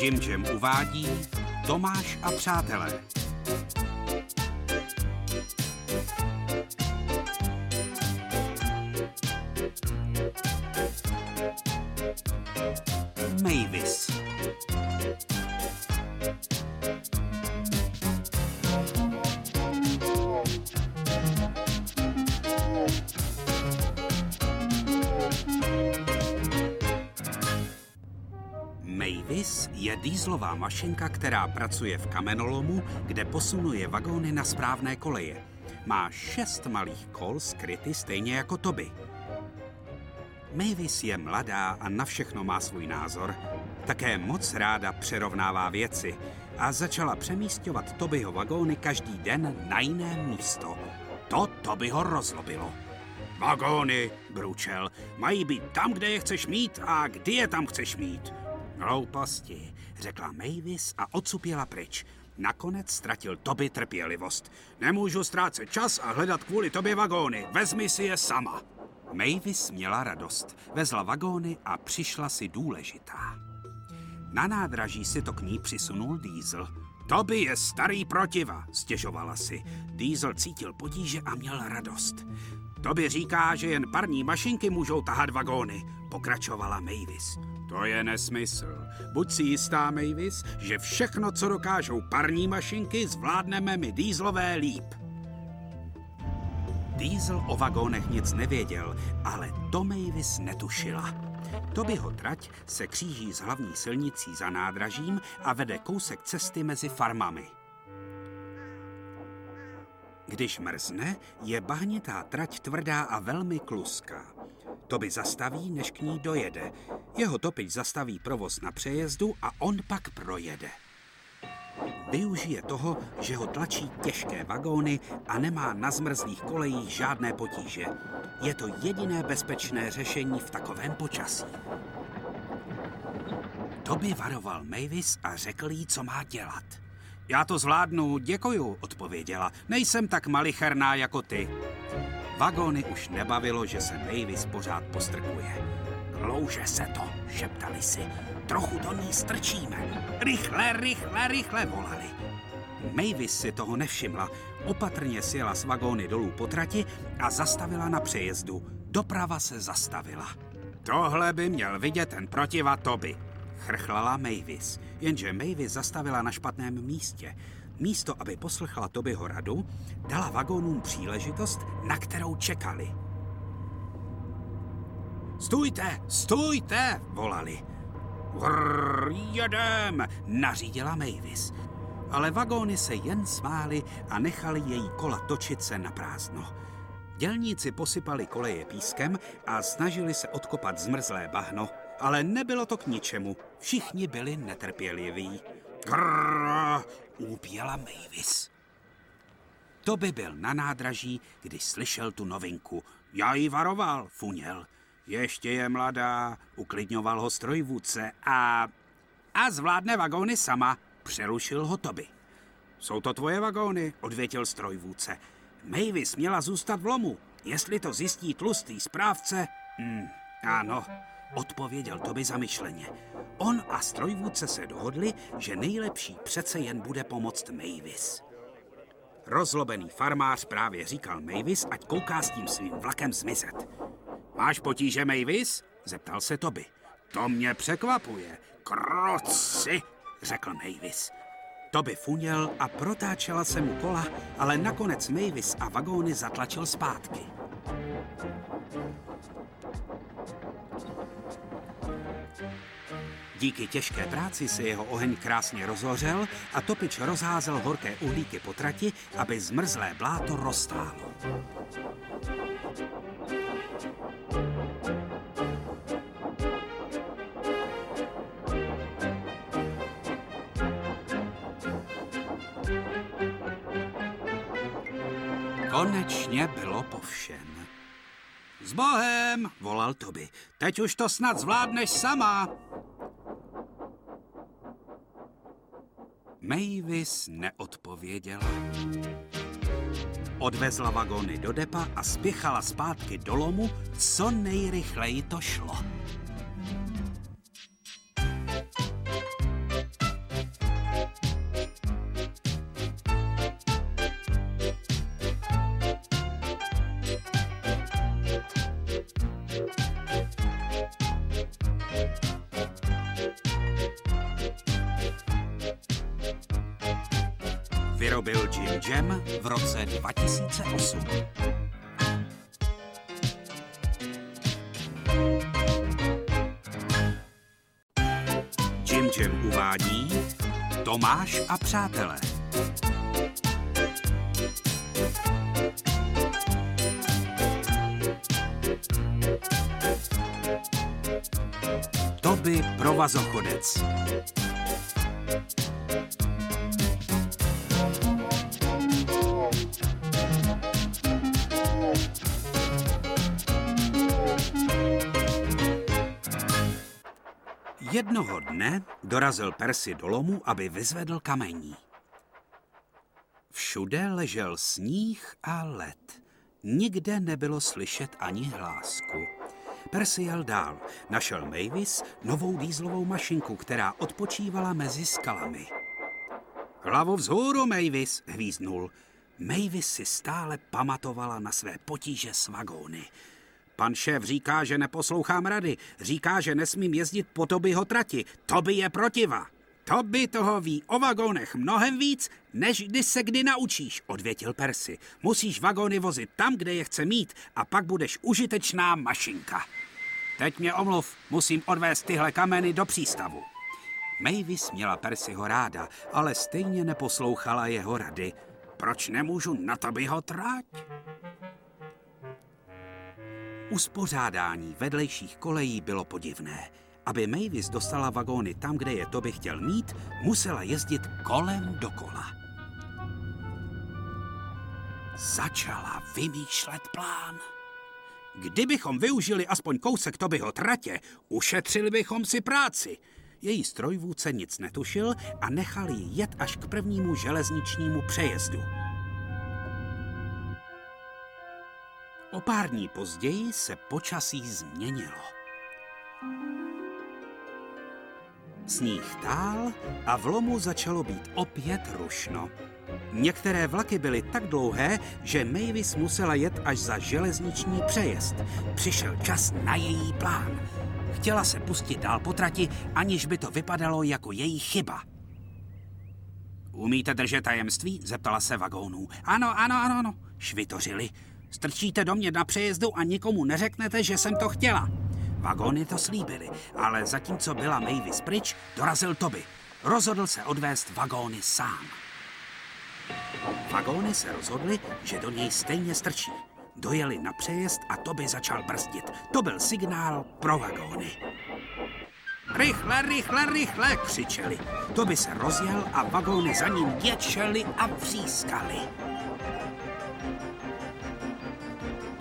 Jim Jam uvádí Tomáš a přátelé. Dýzlová mašinka, která pracuje v kamenolomu, kde posunuje vagóny na správné koleje. Má šest malých kol skryty stejně jako Toby. Mavis je mladá a na všechno má svůj názor. Také moc ráda přerovnává věci a začala přemístěvat Tobyho vagóny každý den na jiné místo. To Tobyho rozlobilo. Vagóny, bručel, mají být tam, kde je chceš mít a kdy je tam chceš mít. Hlouposti, řekla Mavis a odsupěla pryč. Nakonec ztratil Toby trpělivost. Nemůžu ztrácet čas a hledat kvůli tobě vagóny. Vezmi si je sama. Mavis měla radost. Vezla vagóny a přišla si důležitá. Na nádraží si to k ní přisunul Diesel. Toby je starý protiva, stěžovala si. Diesel cítil potíže a měl radost. Toby říká, že jen parní mašinky můžou tahat vagóny, pokračovala Mavis. To je nesmysl. Buď si jistá, Mavis, že všechno, co dokážou parní mašinky, zvládneme my dýzlové líp. Diesel o vagónech nic nevěděl, ale to Mavis netušila. Tobyho trať se kříží s hlavní silnicí za nádražím a vede kousek cesty mezi farmami. Když mrzne, je bahnitá trať tvrdá a velmi kluská. Toby zastaví, než k ní dojede. Jeho topič zastaví provoz na přejezdu a on pak projede. Využije toho, že ho tlačí těžké vagóny a nemá na zmrzlých kolejích žádné potíže. Je to jediné bezpečné řešení v takovém počasí. Toby varoval Mavis a řekl jí, co má dělat. Já to zvládnu, děkuju, odpověděla. Nejsem tak malicherná jako ty. Vagóny už nebavilo, že se Mavis pořád postrkuje. Klouže se to, šeptali si. Trochu do ní strčíme. Rychle, rychle, rychle, volali. Mavis si toho nevšimla. Opatrně sjela z vagóny dolů po trati a zastavila na přejezdu. Doprava se zastavila. Tohle by měl vidět ten protiva Toby, chrchlala Mavis. Jenže Mavis zastavila na špatném místě. Místo, aby poslechla Tobyho radu, dala vagónům příležitost, na kterou čekali. Stůjte, stůjte, volali. Vrr, jedem, nařídila Mavis. Ale vagóny se jen smály a nechali její kola točit se na prázdno. Dělníci posypali koleje pískem a snažili se odkopat zmrzlé bahno, ale nebylo to k ničemu. Všichni byli netrpěliví. Grrr, úpěla Mavis. To by byl na nádraží, když slyšel tu novinku. Já ji varoval, funěl. Ještě je mladá, uklidňoval ho strojvůdce a... A zvládne vagóny sama, přerušil ho Toby. Jsou to tvoje vagóny, odvětil strojvůdce. Mavis měla zůstat v lomu. Jestli to zjistí tlustý správce... Hmm, ano, odpověděl Toby zamyšleně. On a strojvůdce se dohodli, že nejlepší přece jen bude pomoct Mavis. Rozlobený farmář právě říkal Mavis, ať kouká s tím svým vlakem zmizet. Máš potíže, Mavis? Zeptal se Toby. To mě překvapuje. Kroci, řekl Mavis. Toby funěl a protáčela se mu kola, ale nakonec Mavis a vagóny zatlačil zpátky. Díky těžké práci se jeho oheň krásně rozhořel a topič rozházel horké uhlíky po trati, aby zmrzlé bláto roztálo. Konečně bylo po všem. S Bohem, volal Toby. Teď už to snad zvládneš sama. Mavis neodpověděla. Odvezla vagóny do depa a spěchala zpátky do lomu, co nejrychleji to šlo. Tomáš a přátelé. Toby provazochodec. Jednoho dne dorazil Percy do lomu, aby vyzvedl kamení. Všude ležel sníh a led. Nikde nebylo slyšet ani hlásku. Percy jel dál. Našel Mavis novou dýzlovou mašinku, která odpočívala mezi skalami. Hlavu vzhůru, Mavis, hvíznul. Mavis si stále pamatovala na své potíže s vagóny. Pan šéf říká, že neposlouchám rady. Říká, že nesmím jezdit po Tobyho trati. Toby je protiva. Toby toho ví o vagónech mnohem víc, než kdy se kdy naučíš, odvětil Percy. Musíš vagóny vozit tam, kde je chce mít a pak budeš užitečná mašinka. Teď mě omluv, musím odvést tyhle kameny do přístavu. Mavis měla Percyho ráda, ale stejně neposlouchala jeho rady. Proč nemůžu na Tobyho trať? Uspořádání vedlejších kolejí bylo podivné. Aby Mavis dostala vagóny tam, kde je to by chtěl mít, musela jezdit kolem dokola. Začala vymýšlet plán. Kdybychom využili aspoň kousek Tobyho tratě, ušetřili bychom si práci. Její strojvůdce nic netušil a nechal ji jet až k prvnímu železničnímu přejezdu. O pár dní později se počasí změnilo. Sníh tál a v lomu začalo být opět rušno. Některé vlaky byly tak dlouhé, že Mavis musela jet až za železniční přejezd. Přišel čas na její plán. Chtěla se pustit dál po trati, aniž by to vypadalo jako její chyba. Umíte držet tajemství? Zeptala se vagónů. Ano, ano, ano, ano, švitořili. Strčíte do mě na přejezdu a nikomu neřeknete, že jsem to chtěla. Vagóny to slíbily, ale zatímco byla Mavis pryč, dorazil Toby. Rozhodl se odvést vagóny sám. Vagóny se rozhodly, že do něj stejně strčí. Dojeli na přejezd a Toby začal brzdit. To byl signál pro vagóny. Rychle, rychle, rychle, křičeli. Toby se rozjel a vagóny za ním ječeli a vřískali.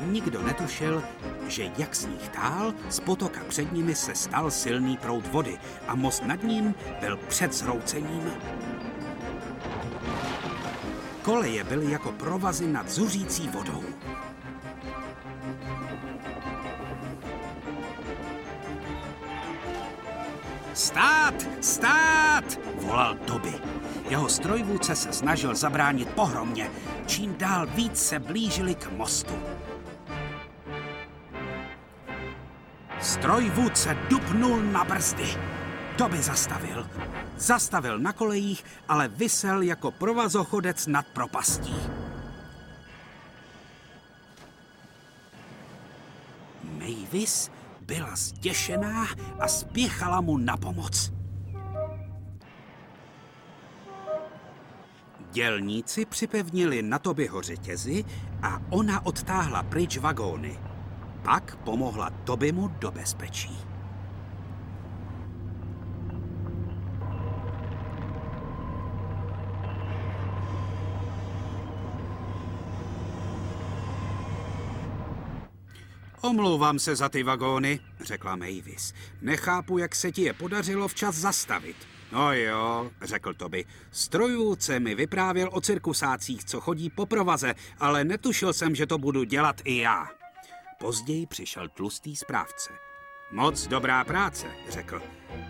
Nikdo netušil, že jak sníh tál, z potoka před nimi se stal silný proud vody a most nad ním byl před zhroucením. Koleje byly jako provazy nad zuřící vodou. Stát! Stát! volal Toby. Jeho strojvůdce se snažil zabránit pohromě. Čím dál víc se blížili k mostu. Strojvůdce dupnul na brzdy. Toby zastavil. Zastavil na kolejích, ale vysel jako provazochodec nad propastí. Mavis byla zděšená a spěchala mu na pomoc. Dělníci připevnili na Tobyho řetězy a ona odtáhla pryč vagóny. Pak pomohla Tobymu do bezpečí. Omlouvám se za ty vagóny, řekla Mavis. Nechápu, jak se ti je podařilo včas zastavit. No jo, řekl Toby. Strojvůdce mi vyprávěl o cirkusácích, co chodí po provaze, ale netušil jsem, že to budu dělat i já. Později přišel tlustý správce. Moc dobrá práce, řekl.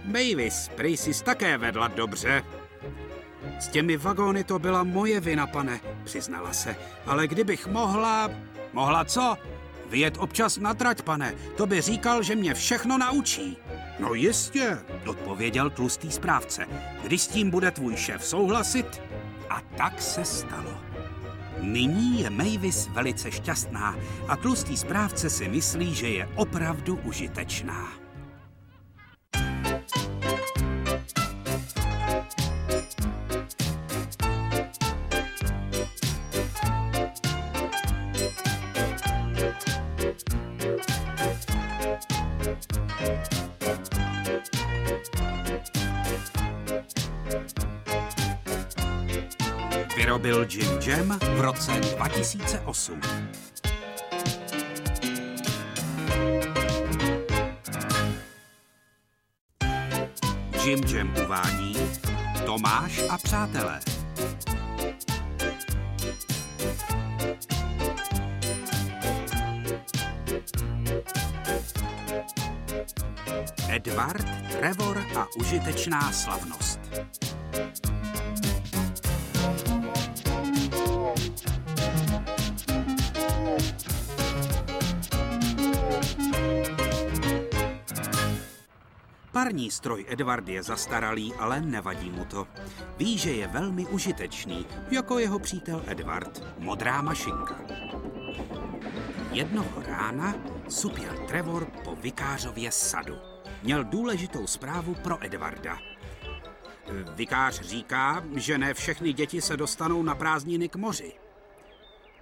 Mavis, prý jsi také vedla dobře. S těmi vagóny to byla moje vina, pane, přiznala se. Ale kdybych mohla... Mohla co? Vyjet občas na trať, pane. To by říkal, že mě všechno naučí. No jistě, odpověděl tlustý správce. Když s tím bude tvůj šéf souhlasit? A tak se stalo. Nyní je Mavis velice šťastná a tlustý správce si myslí, že je opravdu užitečná. Vyrobil Jim Jam v roce 2008. Jim Jam uvádí Tomáš a přátelé. Edward, Trevor a užitečná slavnost. Parní stroj Edward je zastaralý, ale nevadí mu to. Ví, že je velmi užitečný, jako jeho přítel Edward, modrá mašinka. Jednoho rána supěl Trevor po vikářově sadu. Měl důležitou zprávu pro Edwarda. Vikář říká, že ne všechny děti se dostanou na prázdniny k moři.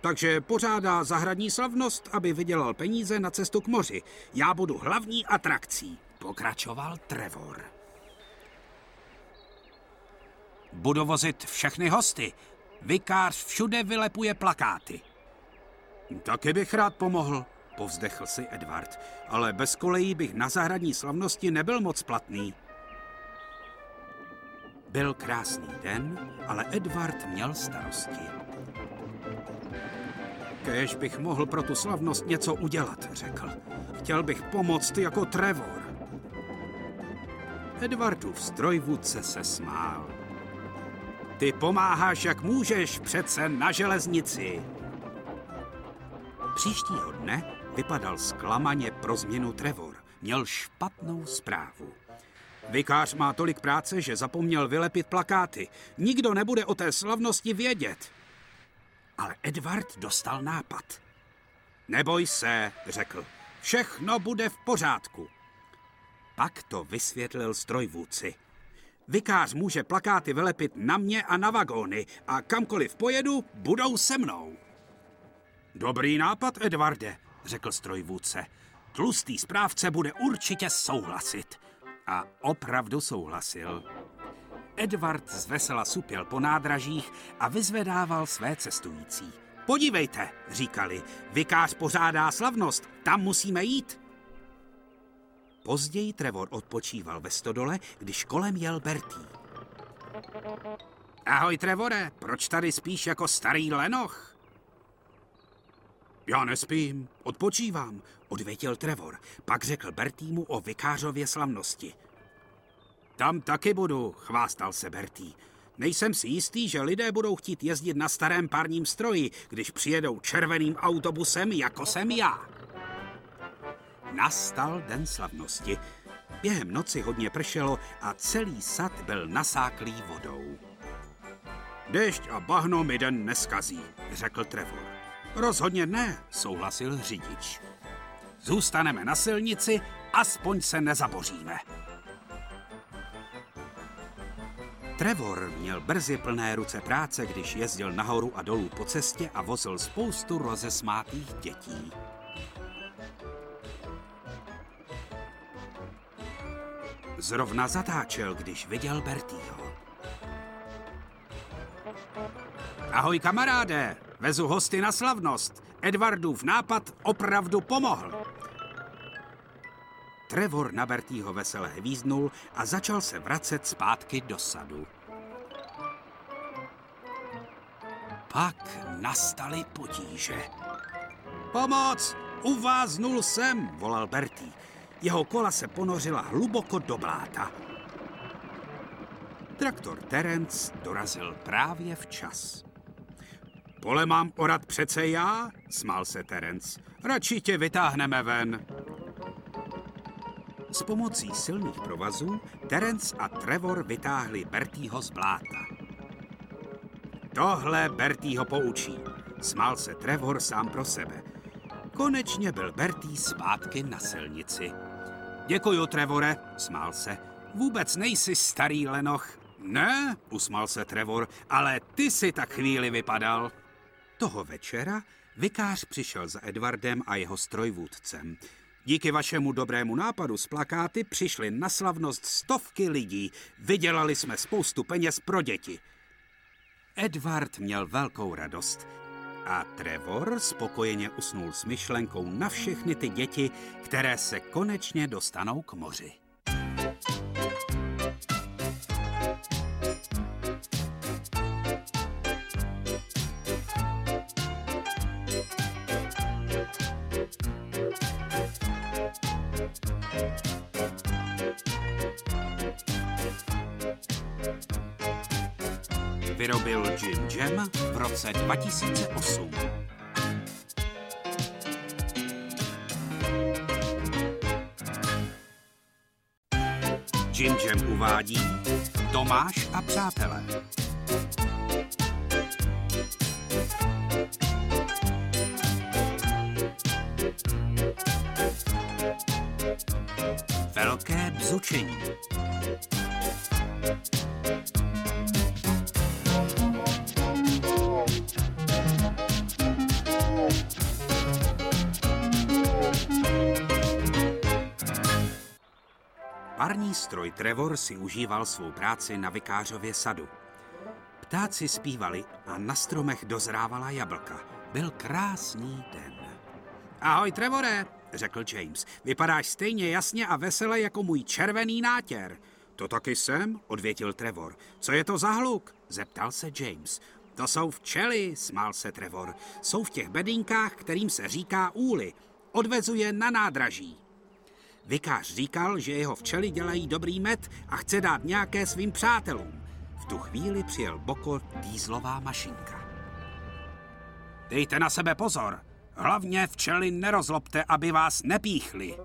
Takže pořádá zahradní slavnost, aby vydělal peníze na cestu k moři. Já budu hlavní atrakcí. Pokračoval Trevor. Budu vozit všechny hosty. Vikář všude vylepuje plakáty. Taky bych rád pomohl, povzdechl si Edward, ale bez kolejí bych na zahradní slavnosti nebyl moc platný. Byl krásný den, ale Edward měl starosti. Kéž bych mohl pro tu slavnost něco udělat, řekl. Chtěl bych pomoct jako Trevor. Edwardův strojvůdce se smál. Ty pomáháš, jak můžeš, přece na železnici. Příštího dne vypadal zklamaně pro změnu Trevor. Měl špatnou zprávu. Vikář má tolik práce, že zapomněl vylepit plakáty. Nikdo nebude o té slavnosti vědět. Ale Edward dostal nápad. Neboj se, řekl. Všechno bude v pořádku. Pak to vysvětlil strojvůdci. Vikář může plakáty vylepit na mě a na vagóny a kamkoliv pojedu, budou se mnou. Dobrý nápad, Edvarde, řekl strojvůdce. Tlustý správce bude určitě souhlasit. A opravdu souhlasil. Edward z vesela supěl po nádražích a vyzvedával své cestující. Podívejte, říkali, vikář pořádá slavnost, tam musíme jít. Později Trevor odpočíval ve stodole, když kolem jel Bertý. Ahoj, Trevore, proč tady spíš jako starý lenoch? Já nespím, odpočívám, odvětil Trevor. Pak řekl Bertýmu o vikářově slavnosti. Tam taky budu, chvástal se Bertý. Nejsem si jistý, že lidé budou chtít jezdit na starém párním stroji, když přijedou červeným autobusem, jako jsem já. Nastal den slavnosti. Během noci hodně pršelo a celý sad byl nasáklý vodou. Dešť a bahno mi den neskazí, řekl Trevor. Rozhodně ne, souhlasil řidič. Zůstaneme na silnici, aspoň se nezaboříme. Trevor měl brzy plné ruce práce, když jezdil nahoru a dolů po cestě a vozil spoustu rozesmátých dětí. Zrovna zatáčel, když viděl Bertýho. Ahoj kamaráde, vezu hosty na slavnost. Edwardův nápad opravdu pomohl. Trevor na Bertýho vesele hvíznul a začal se vracet zpátky do sadu. Pak nastaly potíže. Pomoc! Uváznul jsem, volal Bertý. Jeho kola se ponořila hluboko do bláta. Traktor Terence dorazil právě včas. Pole mám orat přece já, smál se Terence. Radši tě vytáhneme ven. S pomocí silných provazů Terence a Trevor vytáhli Bertýho z bláta. Tohle Bertý ho poučí. Smál se Trevor sám pro sebe. Konečně byl Bertý zpátky na silnici. Děkuju, Trevore, smál se. Vůbec nejsi starý lenoch. Ne, usmál se Trevor, ale ty si tak chvíli vypadal. Toho večera vikář přišel za Edwardem a jeho strojvůdcem. Díky vašemu dobrému nápadu z plakáty přišly na slavnost stovky lidí. Vydělali jsme spoustu peněz pro děti. Edward měl velkou radost. A Trevor spokojeně usnul s myšlenkou na všechny ty děti, které se konečně dostanou k moři. Vyrobil Jim Jam v roce 2008. Jim Jam uvádí Tomáš a přátelé. Velké bzučení. Parní stroj Trevor si užíval svou práci na Vikářově sadu. Ptáci zpívali a na stromech dozrávala jablka. Byl krásný den. Ahoj, Trevore, řekl James. Vypadáš stejně jasně a vesele jako můj červený nátěr. To taky jsem, odvětil Trevor. Co je to za hluk? zeptal se James. To jsou včely, smál se Trevor. Jsou v těch bedínkách, kterým se říká úly. Odvezuje na nádraží. Vikář říkal, že jeho včely dělají dobrý med a chce dát nějaké svým přátelům. V tu chvíli přijel Boko dýzlová mašinka. Dejte na sebe pozor, hlavně včely nerozlobte, aby vás nepíchli.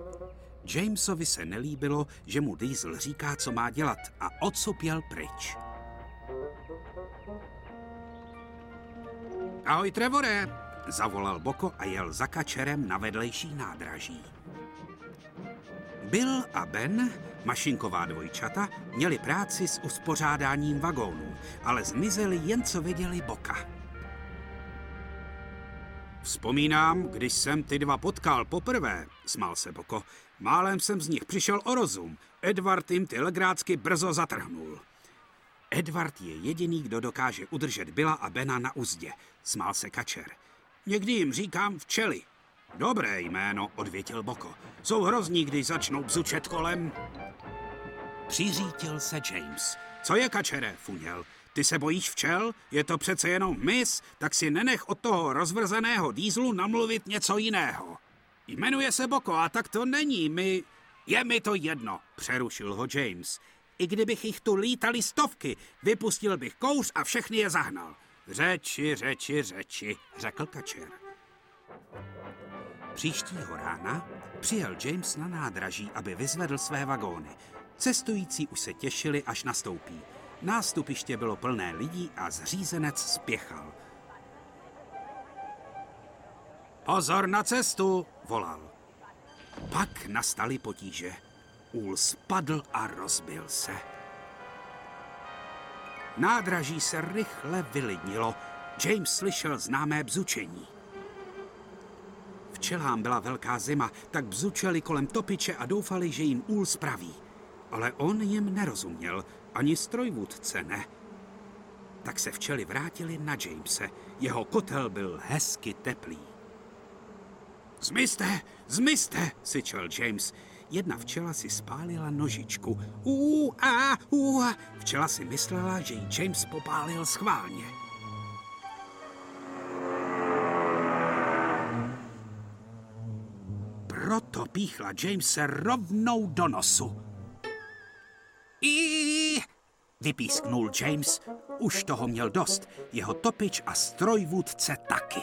Jamesovi se nelíbilo, že mu Diesel říká, co má dělat a odsupěl pryč. Ahoj, Trevore, zavolal Boko a jel za kačerem na vedlejší nádraží. Bill a Ben, mašinková dvojčata, měli práci s uspořádáním vagónů, ale zmizeli jen co viděli Boka. Vzpomínám, když jsem ty dva potkal poprvé, smál se Boko. Málem jsem z nich přišel o rozum. Edward jim ty legrácky brzo zatrhnul. Edward je jediný, kdo dokáže udržet Billa a Bena na uzdě, smál se Kačer. Někdy jim říkám včely. Dobré jméno, odvětil Boko. Jsou hrozní, když začnou bzučet kolem. Přiřítil se James. Co je, kačere, funěl? Ty se bojíš včel? Je to přece jenom mis, tak si nenech od toho rozvrzeného dýzlu namluvit něco jiného. Jmenuje se Boko a tak to není, my... Je mi to jedno, přerušil ho James. I kdybych jich tu lítali stovky, vypustil bych kouř a všechny je zahnal. Řeči, řeči, řeči, řekl kačer. Příštího rána přijel James na nádraží, aby vyzvedl své vagóny. Cestující už se těšili, až nastoupí. Nástupiště bylo plné lidí a zřízenec spěchal. Pozor na cestu, volal. Pak nastaly potíže. Úl spadl a rozbil se. Nádraží se rychle vylidnilo. James slyšel známé bzučení. Včelám byla velká zima, tak bzučeli kolem topiče a doufali, že jim úl spraví. Ale on jim nerozuměl, ani strojvůdce ne. Tak se včely vrátili na Jamese. Jeho kotel byl hezky teplý. Zmizte, zmizte, syčel James. Jedna včela si spálila nožičku. Ú, a, ú, Včela si myslela, že ji James popálil schválně. Píchla Jamese rovnou do nosu. I vypísknul James. Už toho měl dost. Jeho topič a strojvůdce taky.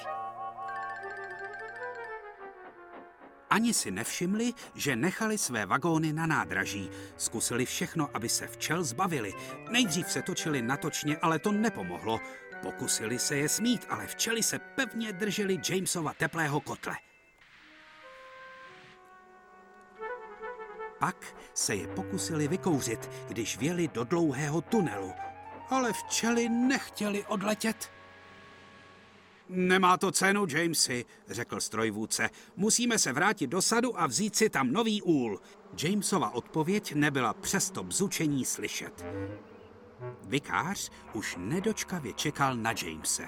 Ani si nevšimli, že nechali své vagóny na nádraží. Zkusili všechno, aby se včel zbavili. Nejdřív se točili natočně, ale to nepomohlo. Pokusili se je smít, ale včely se pevně drželi Jamesova teplého kotle. Pak se je pokusili vykouřit, když věli do dlouhého tunelu. Ale včely nechtěli odletět. Nemá to cenu, Jamesy, řekl strojvůdce. Musíme se vrátit do sadu a vzít si tam nový úl. Jamesova odpověď nebyla přesto bzučení slyšet. Vikář už nedočkavě čekal na Jamese.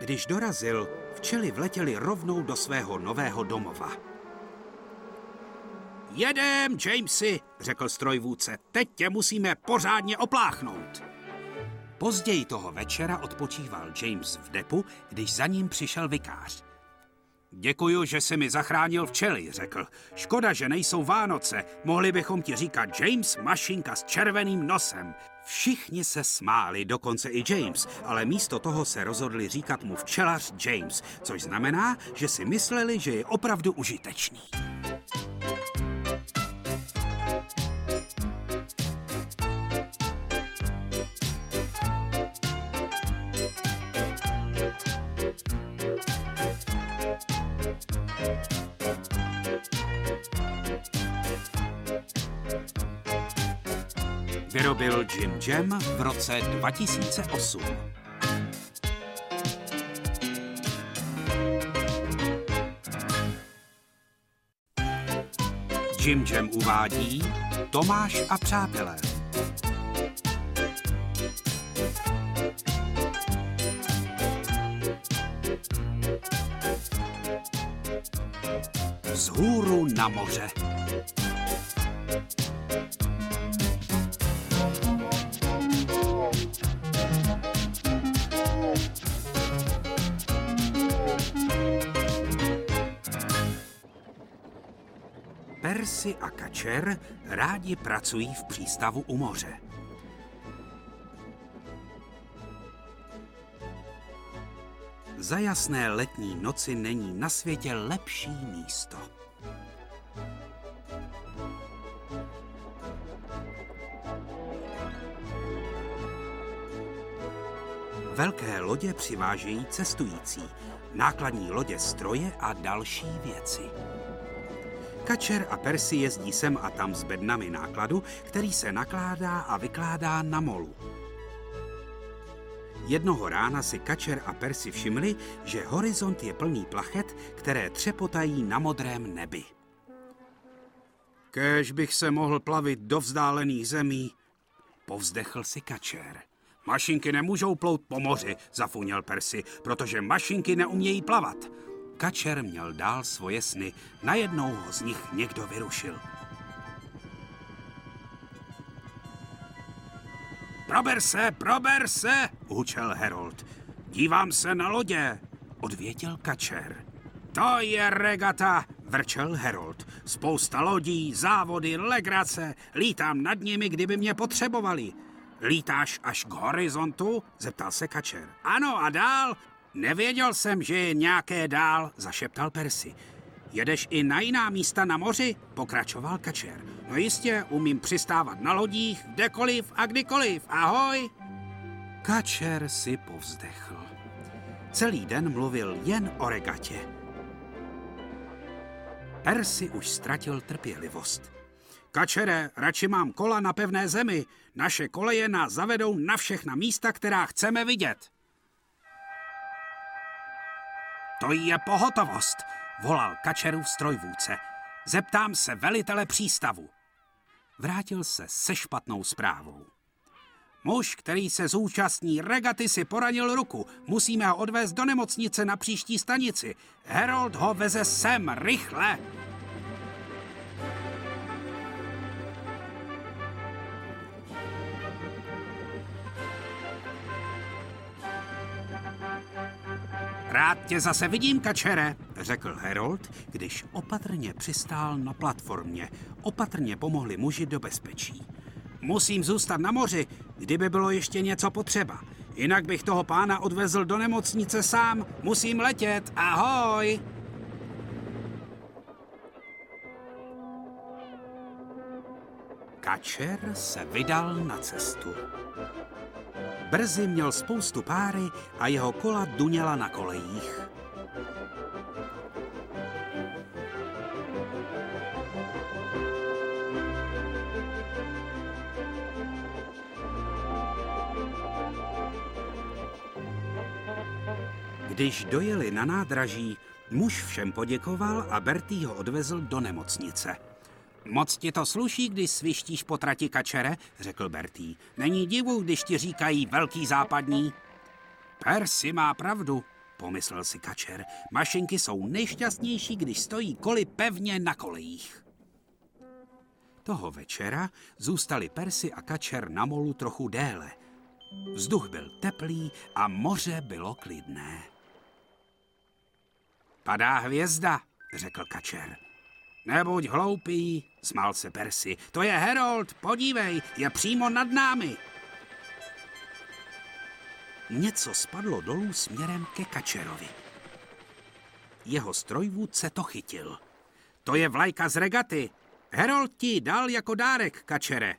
Když dorazil, včely vletěly rovnou do svého nového domova. Jedem, Jamesy, řekl strojvůdce. Teď tě musíme pořádně opláchnout. Později toho večera odpočíval James v depu, když za ním přišel vikář. Děkuju, že jsi mi zachránil včely, řekl. Škoda, že nejsou Vánoce. Mohli bychom ti říkat James Mašinka s červeným nosem. Všichni se smáli, dokonce i James, ale místo toho se rozhodli říkat mu včelař James, což znamená, že si mysleli, že je opravdu užitečný. Vyrobil Jim Jam v roce 2008. Jim Jam uvádí Tomáš a přátelé. Z hůru na moře. Percy a Kačer rádi pracují v přístavu u moře. Za jasné letní noci není na světě lepší místo. Velké lodě přivážejí cestující, nákladní lodě stroje a další věci. Kačer a Persi jezdí sem a tam s bednami nákladu, který se nakládá a vykládá na molu. Jednoho rána si Kačer a Persi všimli, že horizont je plný plachet, které třepotají na modrém nebi. Kéž bych se mohl plavit do vzdálených zemí, povzdechl si Kačer. Mašinky nemůžou plout po moři, zafuněl Persi, protože mašinky neumějí plavat. Kačer měl dál svoje sny. Najednou ho z nich někdo vyrušil. Prober se, prober se, hučel Herold. Dívám se na lodě, odvětil Kačer. To je regata, vrčel Herold. Spousta lodí, závody, legrace. Lítám nad nimi, kdyby mě potřebovali. Lítáš až k horizontu? zeptal se Kačer. Ano, a dál? Nevěděl jsem, že je nějaké dál, zašeptal Persi. Jedeš i na jiná místa na moři? Pokračoval Kačer. No jistě, umím přistávat na lodích, kdekoliv a kdykoliv. Ahoj! Kačer si povzdechl. Celý den mluvil jen o regatě. Persi už ztratil trpělivost. Kačere, radši mám kola na pevné zemi. Naše koleje nás zavedou na všechna místa, která chceme vidět. To je pohotovost, volal Kačerův strojvůdce. Zeptám se velitele přístavu. Vrátil se se špatnou zprávou. Muž, který se zúčastní regaty, si poranil ruku. Musíme ho odvést do nemocnice na příští stanici. Harold ho veze sem, rychle! Rád tě zase vidím, kačere, řekl Harold, když opatrně přistál na platformě. Opatrně pomohli muži do bezpečí. Musím zůstat na moři, kdyby bylo ještě něco potřeba. Jinak bych toho pána odvezl do nemocnice sám. Musím letět. Ahoj! Kačer se vydal na cestu. Brzy měl spoustu páry a jeho kola duněla na kolejích. Když dojeli na nádraží, muž všem poděkoval a Bertý ho odvezl do nemocnice. Moc ti to sluší, když svištíš po trati kačere, řekl Bertý. Není divu, když ti říkají velký západní. Persi má pravdu, pomyslel si kačer. Mašinky jsou nejšťastnější, když stojí koli pevně na kolejích. Toho večera zůstali Persy a kačer na molu trochu déle. Vzduch byl teplý a moře bylo klidné. Padá hvězda, řekl kačer. Nebuď hloupý, smál se Persi. To je Herold, podívej, je přímo nad námi. Něco spadlo dolů směrem ke Kačerovi. Jeho strojvůdce to chytil. To je vlajka z regaty. Herold ti dal jako dárek, Kačere.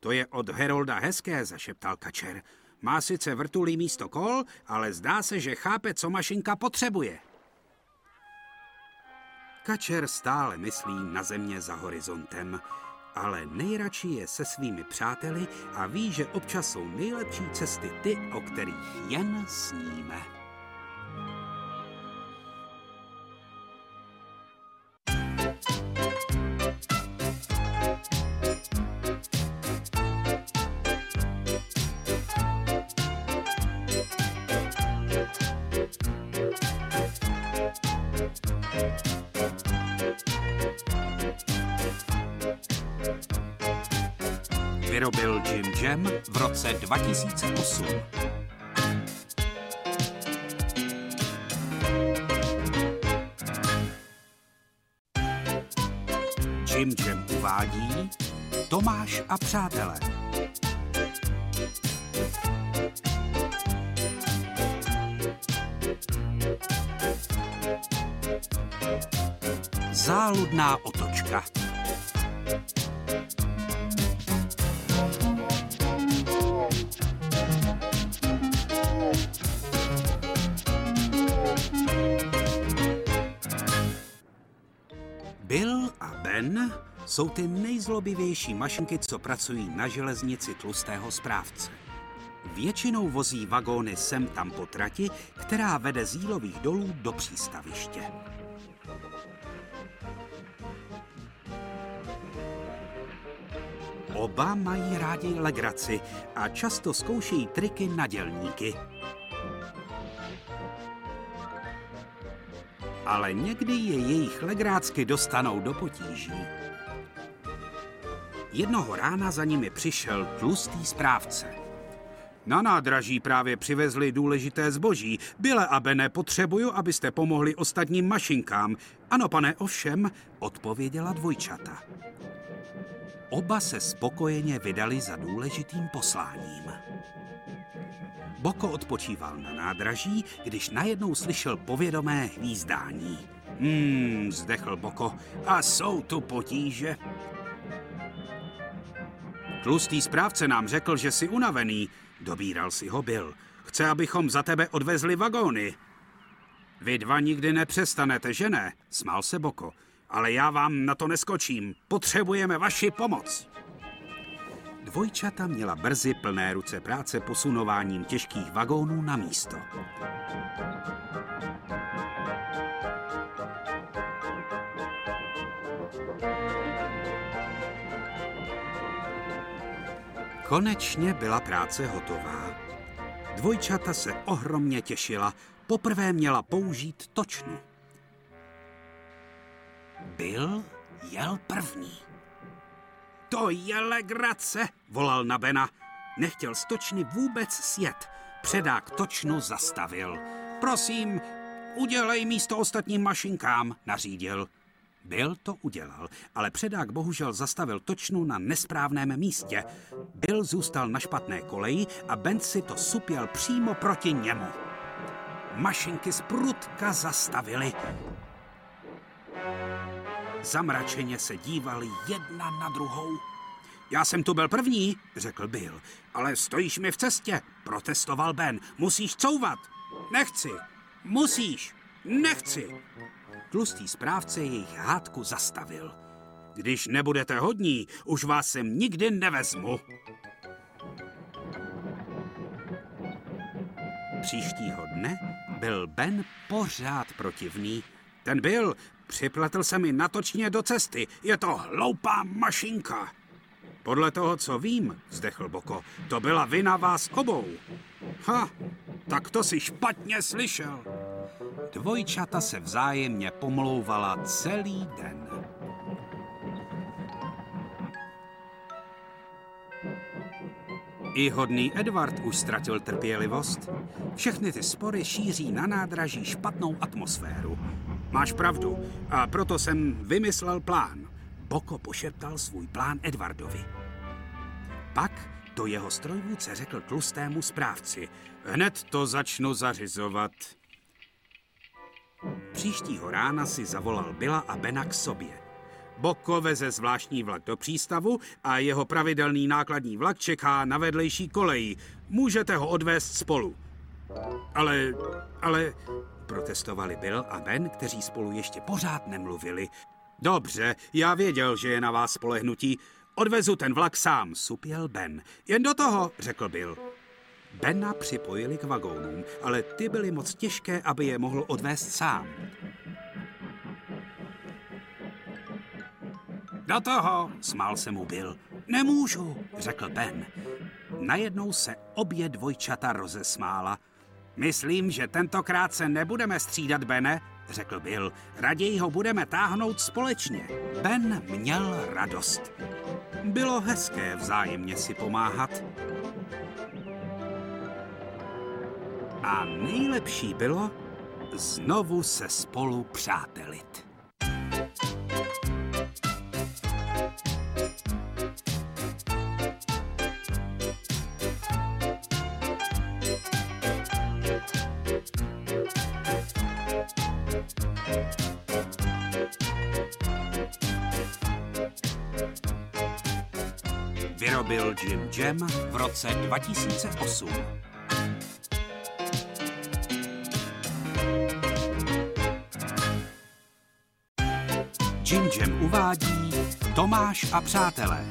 To je od Herolda hezké, zašeptal Kačer. Má sice vrtulí místo kol, ale zdá se, že chápe, co mašinka potřebuje. Kačer stále myslí na země za horizontem, ale nejradši je se svými přáteli a ví, že občas jsou nejlepší cesty ty, o kterých jen sníme. Roce 2008. Jim Jam uvádí Tomáš a přátelé. Záludná otočka. Jsou ty nejzlobivější mašinky, co pracují na železnici tlustého správce. Většinou vozí vagóny sem tam po trati, která vede z jílových dolů do přístaviště. Oba mají rádi legraci a často zkoušejí triky na dělníky. ale někdy je jejich legrácky dostanou do potíží. Jednoho rána za nimi přišel tlustý správce. Na nádraží právě přivezli důležité zboží. Byle a Bene, potřebuju, abyste pomohli ostatním mašinkám. Ano, pane, ovšem, odpověděla dvojčata. Oba se spokojeně vydali za důležitým posláním. Boko odpočíval na nádraží, když najednou slyšel povědomé hvízdání. Hmm, zdechl Boko, a jsou tu potíže. Tlustý správce nám řekl, že jsi unavený. Dobíral si ho byl. Chce, abychom za tebe odvezli vagóny. Vy dva nikdy nepřestanete, že ne? Smál se Boko. Ale já vám na to neskočím. Potřebujeme vaši pomoc. Dvojčata měla brzy plné ruce práce posunováním těžkých vagónů na místo. Konečně byla práce hotová. Dvojčata se ohromně těšila. Poprvé měla použít točnu. Byl jel první. To je legrace, volal na Bena. Nechtěl stočny vůbec sjet. Předák točnu zastavil. Prosím, udělej místo ostatním mašinkám, nařídil. Bill to udělal, ale předák bohužel zastavil točnu na nesprávném místě. Bill zůstal na špatné koleji a Ben si to supěl přímo proti němu. Mašinky z prutka zastavily. Zamračeně se dívali jedna na druhou. Já jsem tu byl první, řekl Bill. Ale stojíš mi v cestě, protestoval Ben. Musíš couvat. Nechci. Musíš. Nechci. Tlustý správce jejich hádku zastavil. Když nebudete hodní, už vás sem nikdy nevezmu. Příštího dne byl Ben pořád protivný. Ten byl, připletl se mi natočně do cesty. Je to hloupá mašinka. Podle toho, co vím, zdechl Boko, to byla vina vás obou. Ha, tak to si špatně slyšel. Dvojčata se vzájemně pomlouvala celý den. I hodný Edward už ztratil trpělivost. Všechny ty spory šíří na nádraží špatnou atmosféru. Máš pravdu a proto jsem vymyslel plán. Boko pošeptal svůj plán Edwardovi. Pak to jeho strojvůdce řekl tlustému správci. Hned to začnu zařizovat. Příštího rána si zavolal Bila a Bena k sobě. Boko veze zvláštní vlak do přístavu a jeho pravidelný nákladní vlak čeká na vedlejší koleji. Můžete ho odvést spolu. Ale, ale, protestovali Bill a Ben, kteří spolu ještě pořád nemluvili. Dobře, já věděl, že je na vás spolehnutí. Odvezu ten vlak sám, supěl Ben. Jen do toho, řekl Bill. Bena připojili k vagónům, ale ty byly moc těžké, aby je mohl odvést sám. Do toho, smál se mu Bill. Nemůžu, řekl Ben. Najednou se obě dvojčata rozesmála. Myslím, že tentokrát se nebudeme střídat, Bene, řekl Bill. Raději ho budeme táhnout společně. Ben měl radost. Bylo hezké vzájemně si pomáhat. A nejlepší bylo znovu se spolu přátelit. vyrobil Jim Jam v roce 2008. Tomáš a přátelé.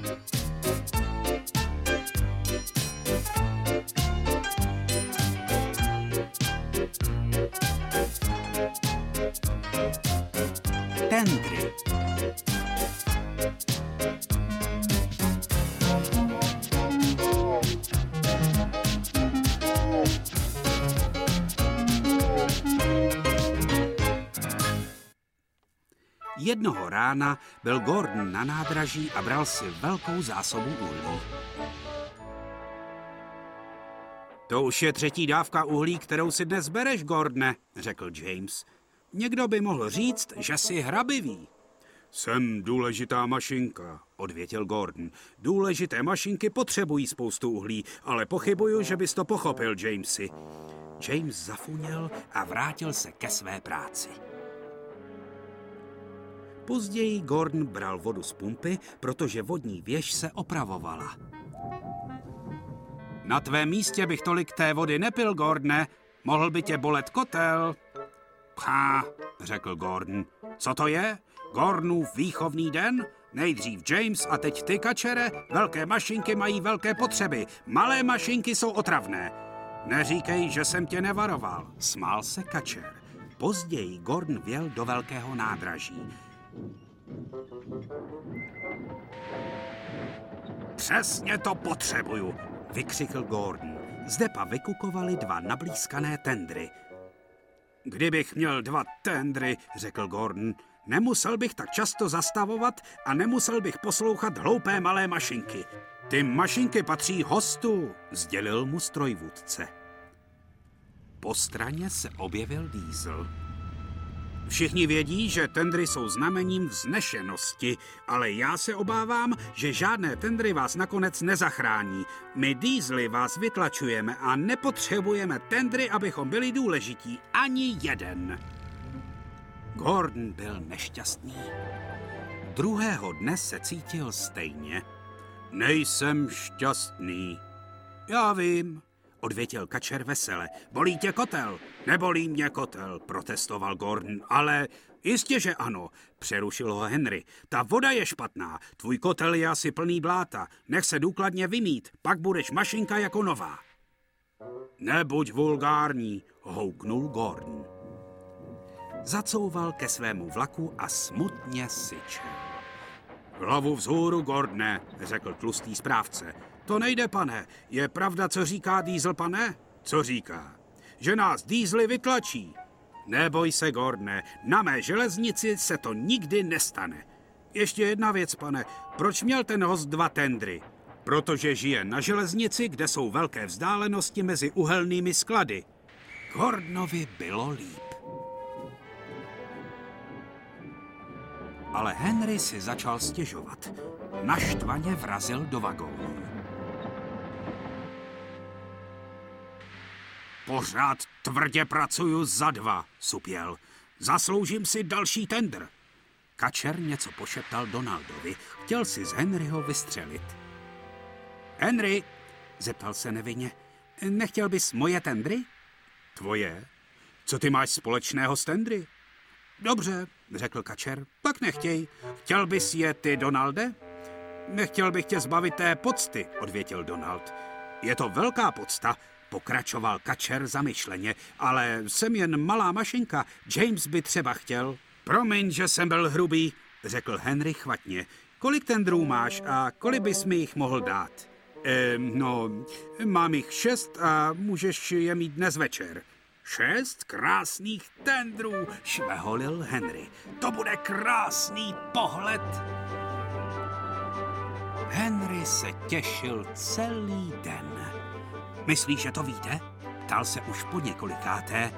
Jednoho rána byl Gordon na nádraží a bral si velkou zásobu uhlí. To už je třetí dávka uhlí, kterou si dnes bereš, Gordne, řekl James. Někdo by mohl říct, že jsi hrabivý. Jsem důležitá mašinka, odvětil Gordon. Důležité mašinky potřebují spoustu uhlí, ale pochybuju, že bys to pochopil, Jamesy. James zafuněl a vrátil se ke své práci. Později Gordon bral vodu z pumpy, protože vodní věž se opravovala. Na tvém místě bych tolik té vody nepil, Gordne. Mohl by tě bolet kotel. Ha, řekl Gordon. Co to je? Gordonův výchovný den? Nejdřív James a teď ty, kačere. Velké mašinky mají velké potřeby. Malé mašinky jsou otravné. Neříkej, že jsem tě nevaroval. Smál se kačer. Později Gordon věl do velkého nádraží. Přesně to potřebuju, vykřikl Gordon. Zde pa vykukovali dva nablízkané tendry. Kdybych měl dva tendry, řekl Gordon, nemusel bych tak často zastavovat a nemusel bych poslouchat hloupé malé mašinky. Ty mašinky patří hostu, sdělil mu strojvůdce. Po straně se objevil Diesel. Všichni vědí, že tendry jsou znamením vznešenosti, ale já se obávám, že žádné tendry vás nakonec nezachrání. My dýzly vás vytlačujeme a nepotřebujeme tendry, abychom byli důležití. Ani jeden. Gordon byl nešťastný. Druhého dne se cítil stejně. Nejsem šťastný. Já vím, odvětil kačer vesele. Bolí tě kotel? Nebolí mě kotel, protestoval Gordon, ale jistě, že ano, přerušil ho Henry. Ta voda je špatná, tvůj kotel je asi plný bláta, nech se důkladně vymít, pak budeš mašinka jako nová. Nebuď vulgární, houknul Gordon. Zacouval ke svému vlaku a smutně syčel. Hlavu vzhůru, Gordne, řekl tlustý správce. To nejde, pane. Je pravda, co říká Diesel, pane? Co říká? Že nás Diesely vytlačí. Neboj se, Gordne, na mé železnici se to nikdy nestane. Ještě jedna věc, pane. Proč měl ten host dva tendry? Protože žije na železnici, kde jsou velké vzdálenosti mezi uhelnými sklady. Gordnovi bylo líp. Ale Henry si začal stěžovat. Naštvaně vrazil do vagónu. Pořád tvrdě pracuju za dva, supěl. Zasloužím si další tender. Kačer něco pošeptal Donaldovi. Chtěl si z Henryho vystřelit. Henry, zeptal se nevinně, nechtěl bys moje tendry? Tvoje? Co ty máš společného s tendry? Dobře, řekl kačer, pak nechtěj. Chtěl bys je ty, Donalde? Nechtěl bych tě zbavit té pocty, odvětil Donald. Je to velká podsta, pokračoval kačer zamyšleně, ale jsem jen malá mašinka. James by třeba chtěl. Promiň, že jsem byl hrubý, řekl Henry chvatně. Kolik tendrů máš a kolik bys mi jich mohl dát? E, no, mám jich šest a můžeš je mít dnes večer. Šest krásných tendrů, šveholil Henry. To bude krásný pohled. Henry se těšil celý den. Myslíš, že to víte? Ptal se už po několikáté.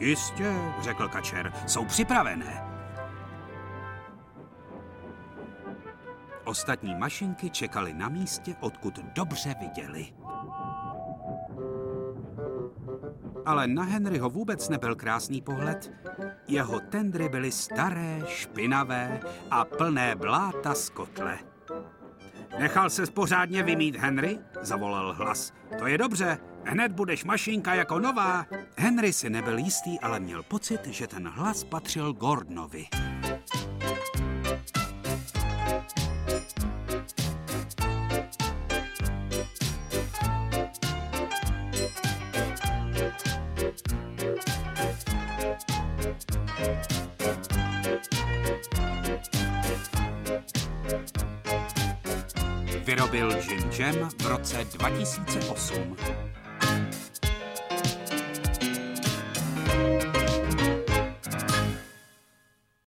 Jistě, řekl kačer, jsou připravené. Ostatní mašinky čekaly na místě, odkud dobře viděli. Ale na Henryho vůbec nebyl krásný pohled. Jeho tendry byly staré, špinavé a plné bláta z kotle. Nechal se pořádně vymít, Henry? Zavolal hlas. To je dobře, hned budeš mašinka jako nová. Henry si nebyl jistý, ale měl pocit, že ten hlas patřil Gordonovi. Jam v roce 2008.